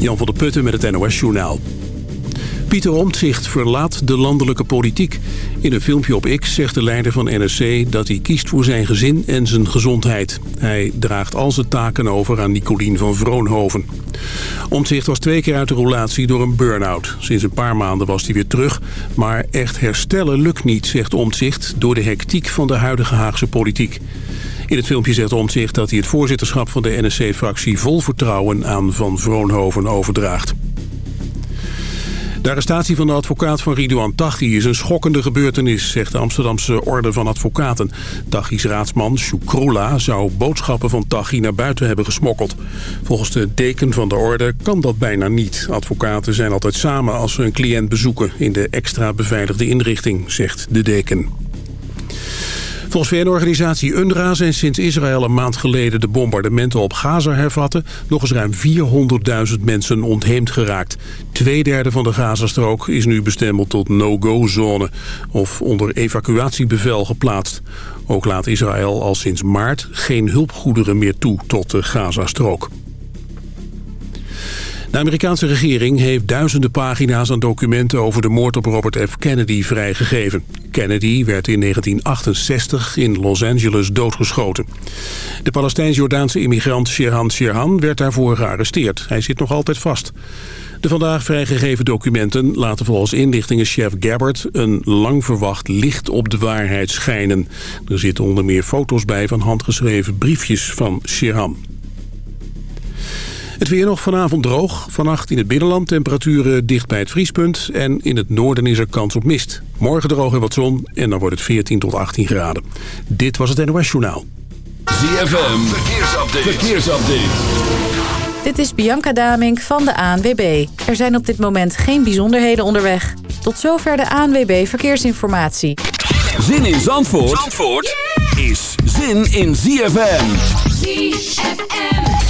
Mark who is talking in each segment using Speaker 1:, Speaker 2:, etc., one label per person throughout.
Speaker 1: Jan van der Putten met het NOS Journaal. Pieter Omtzigt verlaat de landelijke politiek. In een filmpje op X zegt de leider van NSC dat hij kiest voor zijn gezin en zijn gezondheid. Hij draagt al zijn taken over aan Nicolien van Vroonhoven. Omtzigt was twee keer uit de roulatie door een burn-out. Sinds een paar maanden was hij weer terug. Maar echt herstellen lukt niet, zegt Omtzigt, door de hectiek van de huidige Haagse politiek. In het filmpje zegt Omtzigt dat hij het voorzitterschap van de NSC-fractie vol vertrouwen aan Van Vroonhoven overdraagt. De arrestatie van de advocaat van Ridouan Taghi is een schokkende gebeurtenis, zegt de Amsterdamse Orde van Advocaten. Taghi's raadsman, Shukrula, zou boodschappen van Taghi naar buiten hebben gesmokkeld. Volgens de deken van de orde kan dat bijna niet. Advocaten zijn altijd samen als ze een cliënt bezoeken in de extra beveiligde inrichting, zegt de deken. Volgens VN-organisatie UNRWA zijn sinds Israël een maand geleden de bombardementen op Gaza hervatten nog eens ruim 400.000 mensen ontheemd geraakt. Tweederde van de Gazastrook is nu bestemmeld tot no-go-zone of onder evacuatiebevel geplaatst. Ook laat Israël al sinds maart geen hulpgoederen meer toe tot de Gazastrook. De Amerikaanse regering heeft duizenden pagina's aan documenten over de moord op Robert F. Kennedy vrijgegeven. Kennedy werd in 1968 in Los Angeles doodgeschoten. De Palestijns-Jordaanse immigrant Sherhan Sherhan werd daarvoor gearresteerd. Hij zit nog altijd vast. De vandaag vrijgegeven documenten laten volgens inlichtingenchef Gabbard... een lang verwacht licht op de waarheid schijnen. Er zitten onder meer foto's bij van handgeschreven briefjes van Sherhan. Het weer nog vanavond droog. Vannacht in het binnenland temperaturen dicht bij het vriespunt. En in het noorden is er kans op mist. Morgen droog en wat zon en dan wordt het 14 tot 18 graden. Dit was het NOS Journaal.
Speaker 2: ZFM, verkeersupdate. verkeersupdate.
Speaker 3: Dit is Bianca Damink van de ANWB. Er zijn op dit moment geen bijzonderheden onderweg. Tot zover de ANWB Verkeersinformatie.
Speaker 2: Zin in Zandvoort, Zandvoort is zin in ZFM. ZFM.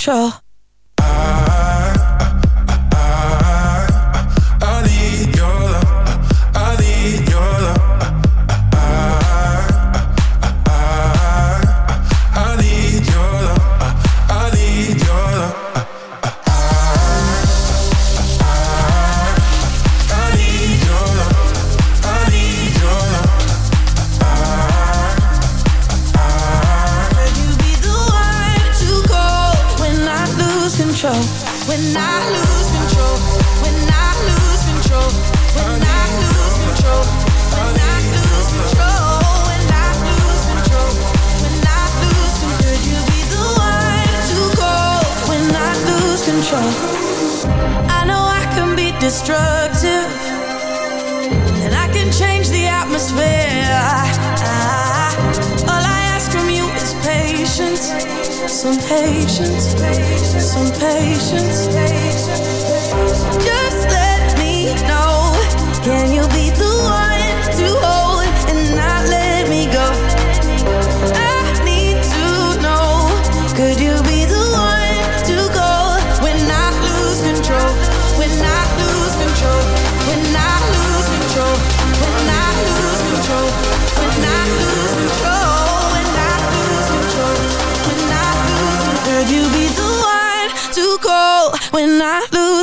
Speaker 4: Control.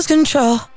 Speaker 4: Control?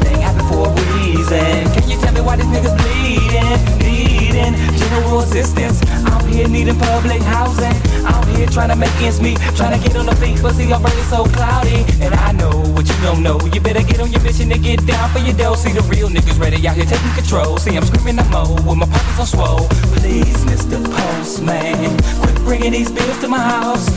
Speaker 5: for a reason. Can you tell me why these niggas bleeding? Needing general assistance. I'm here needing public housing. I'm here trying to make ends meet, trying to get on the feet, but see I'm burning so cloudy. And I know what you don't know. You better get on your mission and get down for your dough. See the real niggas ready out here taking control. See I'm screaming I'm low with my pockets on swole. Please, Mr. Postman, quit bringing these bills to my house.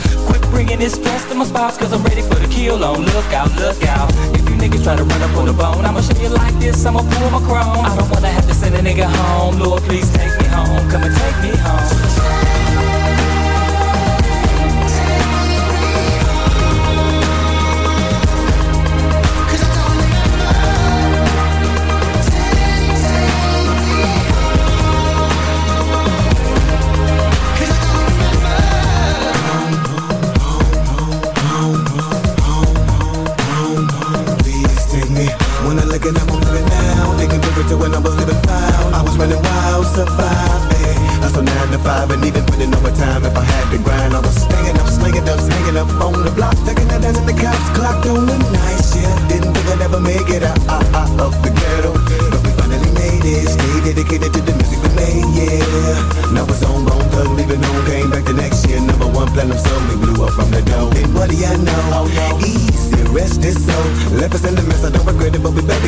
Speaker 5: Quit bringing this stress to my spouse, cause I'm ready for the kill on. Look out, look out. If you niggas try to run up on the bone, I'ma show you like this, I'ma pull my chrome. I don't wanna have to send a nigga home. Lord, please take me home. Come and take me home.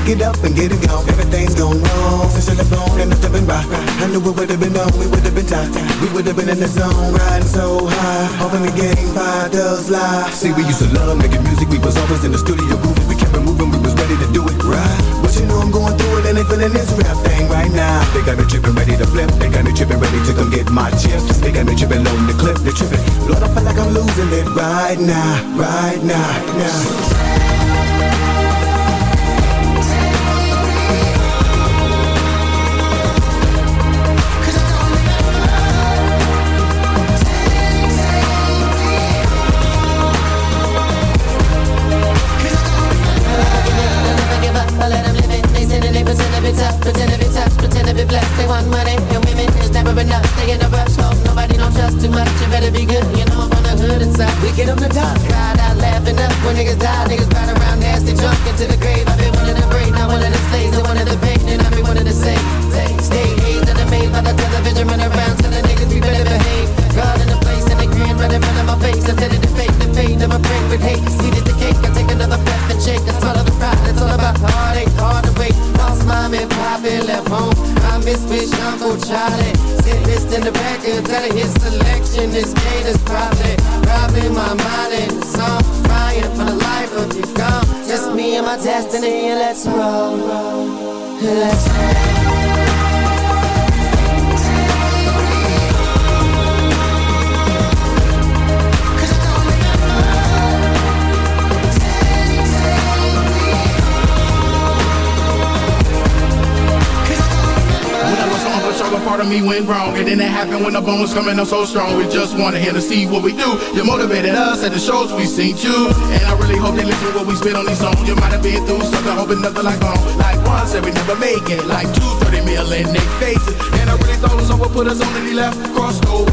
Speaker 6: Get up and get it gone. Everything's gone wrong. Since you left home, and nothing been right. I knew it would have been on, we would have been tight. We would have been in the zone, riding so high. Hoping the game five does lie. See, we used to love making music, we was always in the studio grooving. We kept it moving, we was ready to do it right. But you know I'm going through it, and they feeling this rap thing right now. They got me tripping, ready to flip. They got me tripping, ready to come get my chips. They got me tripping, loading the clip. They tripping. Lord, I feel like I'm losing it right now, right now, now.
Speaker 7: Niggas die. Niggas ride around nasty drunk into the grave. Me
Speaker 8: went wrong. And then it happened when the bones coming up so strong. We just wanted him to see what we do. You motivated us at the shows we seen you. And I really hope they listen to what we spit on these songs. You might have been through something, hoping nothing like home. Like one said we never make it. Like two, 30 mil in they faces. And I really thought us over, put us on and he left, crossed over.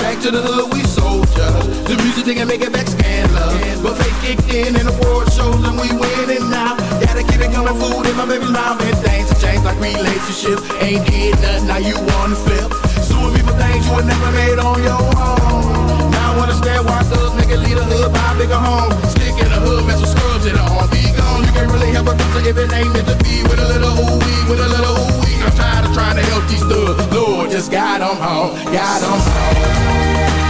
Speaker 8: Back to the hood, we soldiers. The music didn't make it back. But fake kicked in and award shows and we winning now. Gotta keep it coming, food in my baby's mouth. And things have changed like relationships. Ain't did nothing, now you wanna flip. Suing me for things you would never made on your own. Now I understand why thugs make it lead a hood, buy a bigger home. Stick in the hood, mess with scrubs in the arm. Be gone, you can't really help a doctor if it ain't meant to be. With a little ooh wee, with a little ooh wee. I'm tired of trying to help these thugs. Lord, just guide them home, guide them home.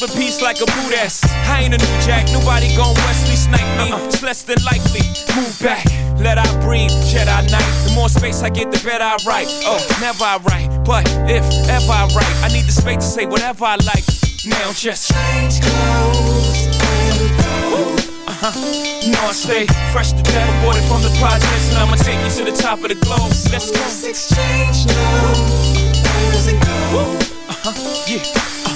Speaker 9: Gotta keep a peace like a boot ass. I ain't a new jack. Nobody gon' Wesley snipe me. It's less than likely. Move back. Let I breathe. shed I Knight. The more space I get, the better I write. Oh, never I write. But if ever I write, I need the space to say whatever I like. Now just change clothes and go. Uh-huh. You know I stay fresh to death, aborted from the projects, and I'ma take you to the top of the globe. Let's go.
Speaker 10: Let's exchange numbers and go.
Speaker 9: Uh-huh. Yeah.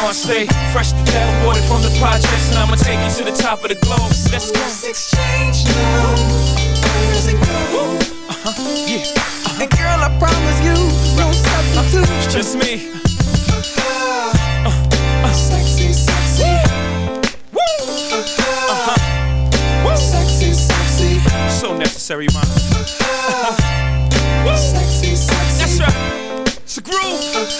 Speaker 9: Know stay fresh to death, aborted from the projects, and I'ma take you to the top of the globe. Let's go.
Speaker 10: Let's exchange numbers and go.
Speaker 9: Uh-huh. Yeah. Uh-huh.
Speaker 10: And girl, I promise you, no substitute.
Speaker 9: It's just me.
Speaker 10: Uh, uh, sexy, sexy.
Speaker 9: Woo!
Speaker 10: Uh-huh. Sexy, sexy.
Speaker 9: So necessary, man.
Speaker 10: Uh, sexy, sexy.
Speaker 9: That's right. It's a groove.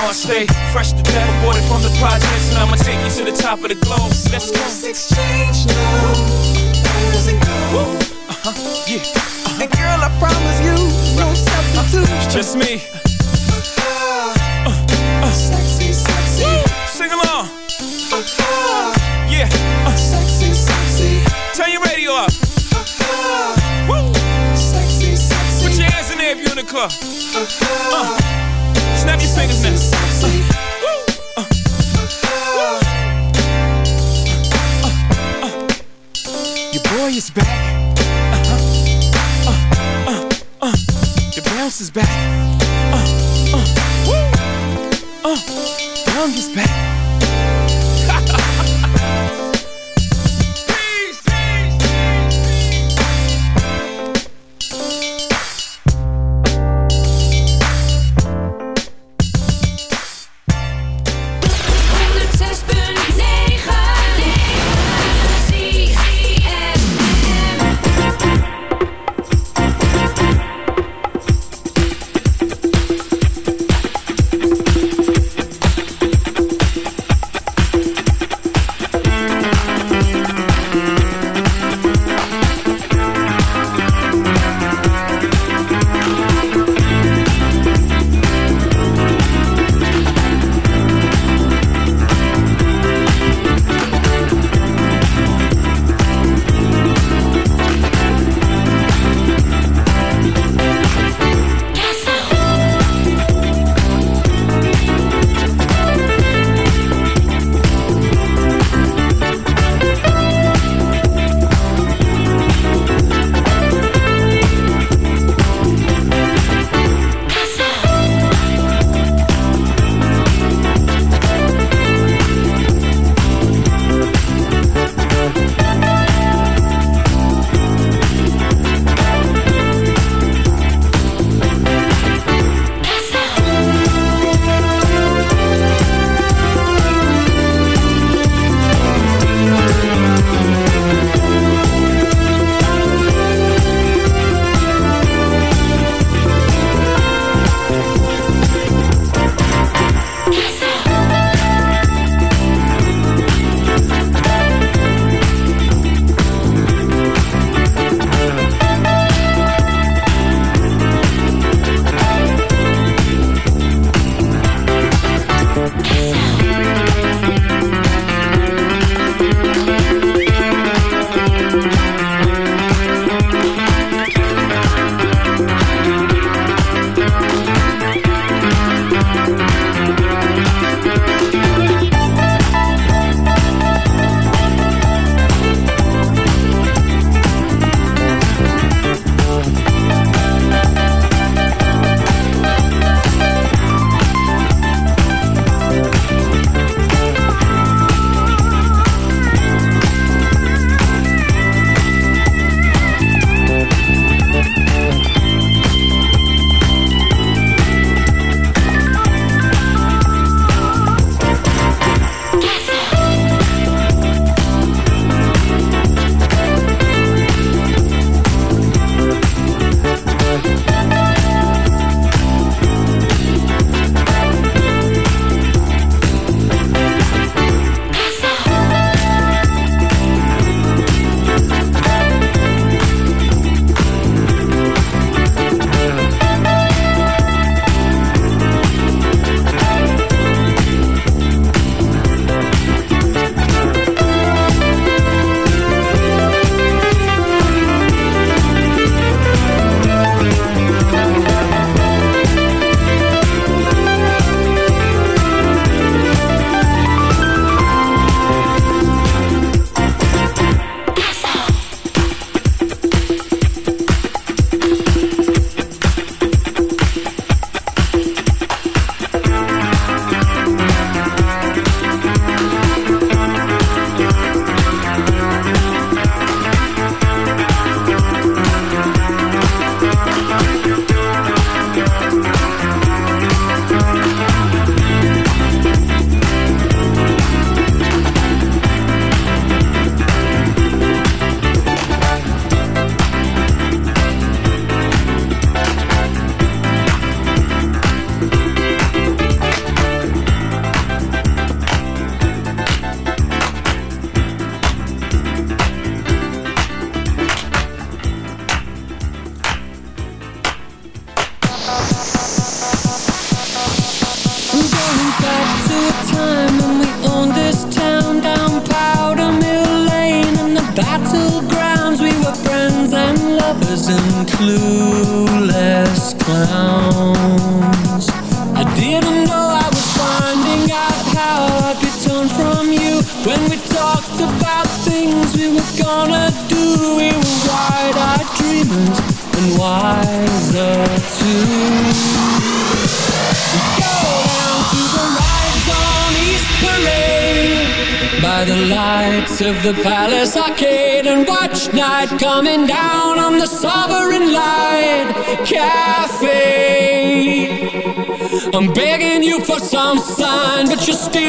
Speaker 9: You know I stay fresh to death, aborted from the projects, and I'ma take you to the top of the globe. Let's go.
Speaker 10: Let's exchange numbers and go.
Speaker 9: Uh-huh. Yeah. Uh-huh.
Speaker 10: And girl, I promise you, no substitute.
Speaker 9: It's just me.
Speaker 10: Uh, sexy, sexy.
Speaker 9: Sing along.
Speaker 10: Uh,
Speaker 9: Yeah. Uh,
Speaker 10: sexy, sexy.
Speaker 9: turn your radio up.
Speaker 10: Uh,
Speaker 9: Woo.
Speaker 10: sexy, sexy.
Speaker 9: Put your hands in there if you're in the club.
Speaker 10: Uh,
Speaker 9: Snap your fingers now.
Speaker 10: sexy.
Speaker 9: Woo. Uh, your boy is back. Uh, uh, uh. The bounce is back.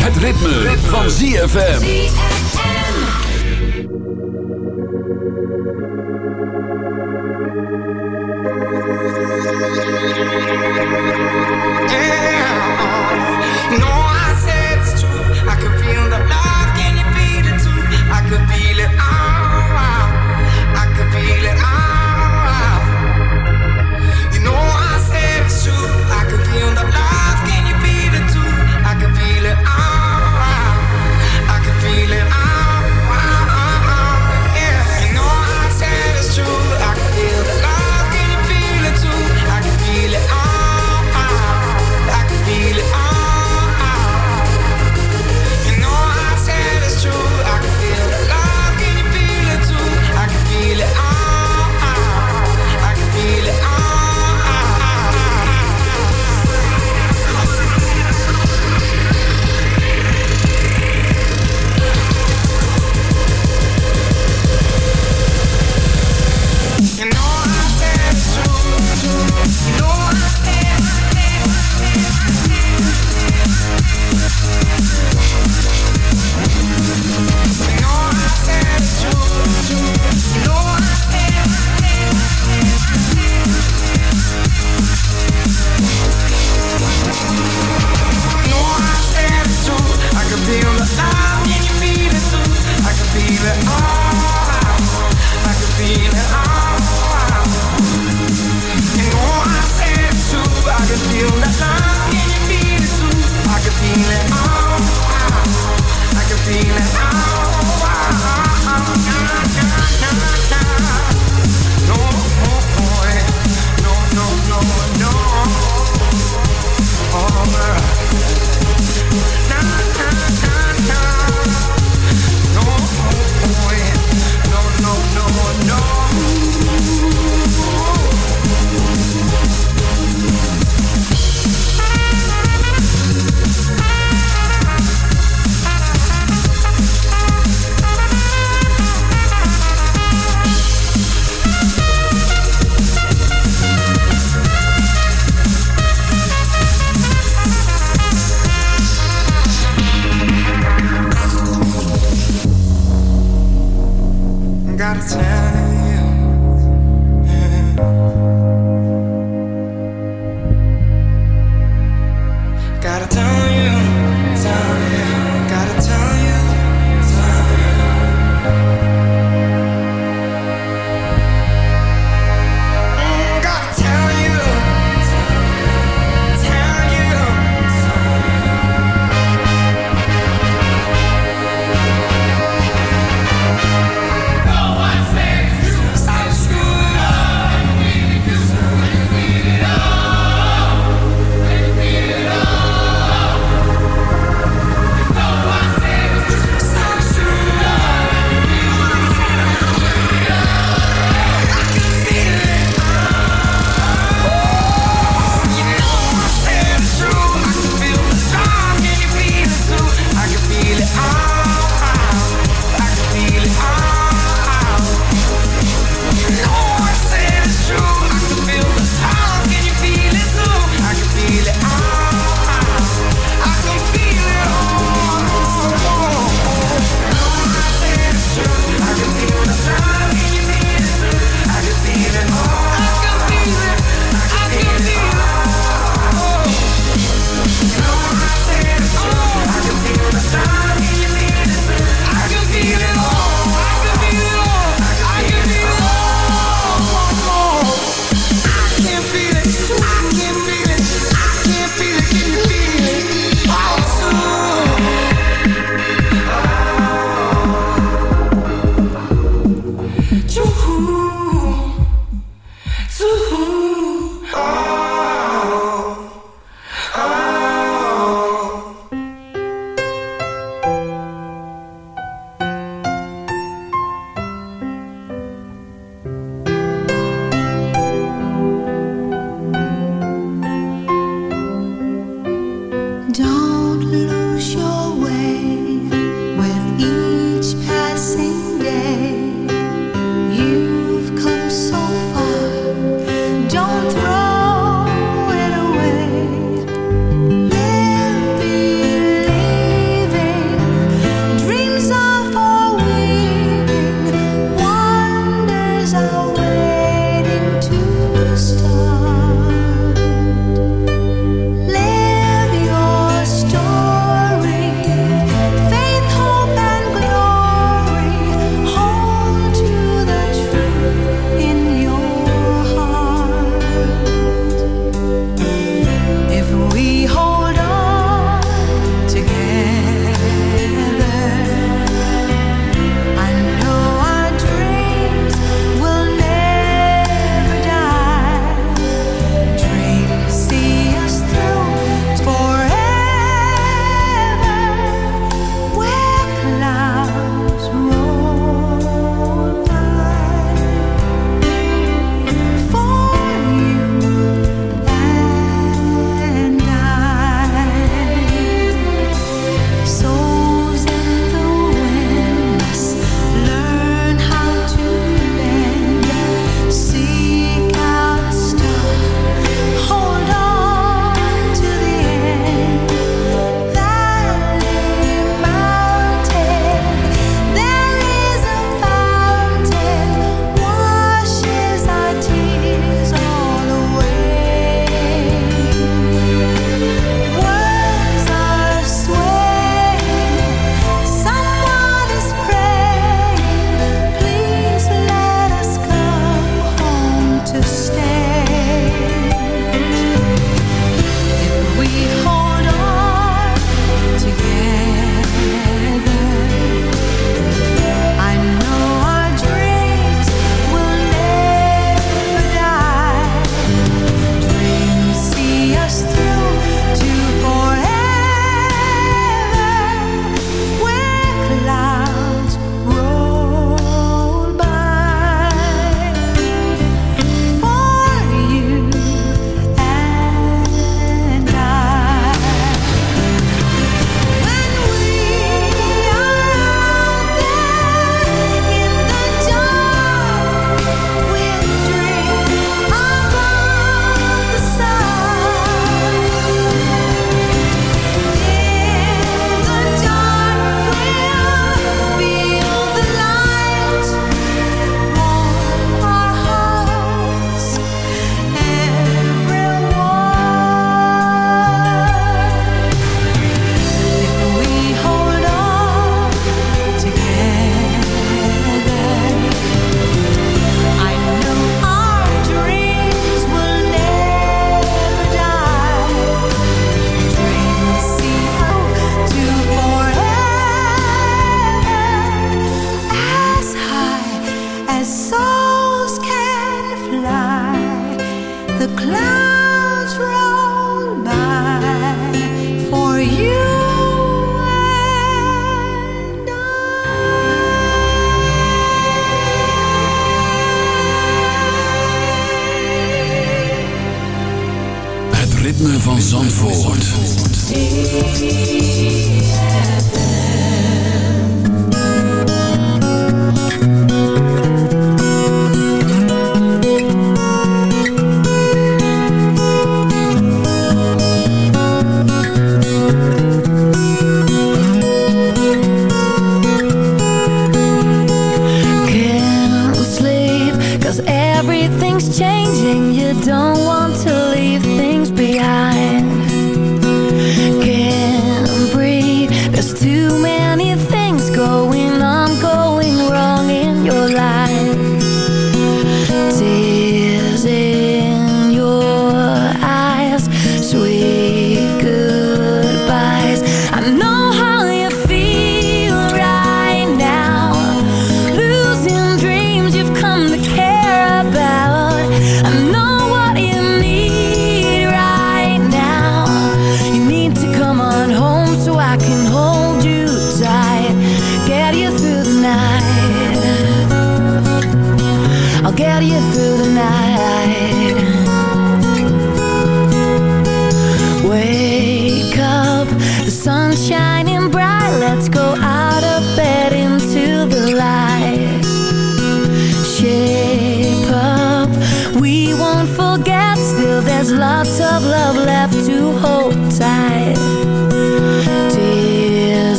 Speaker 2: Het ritme, van ZFM.
Speaker 10: No,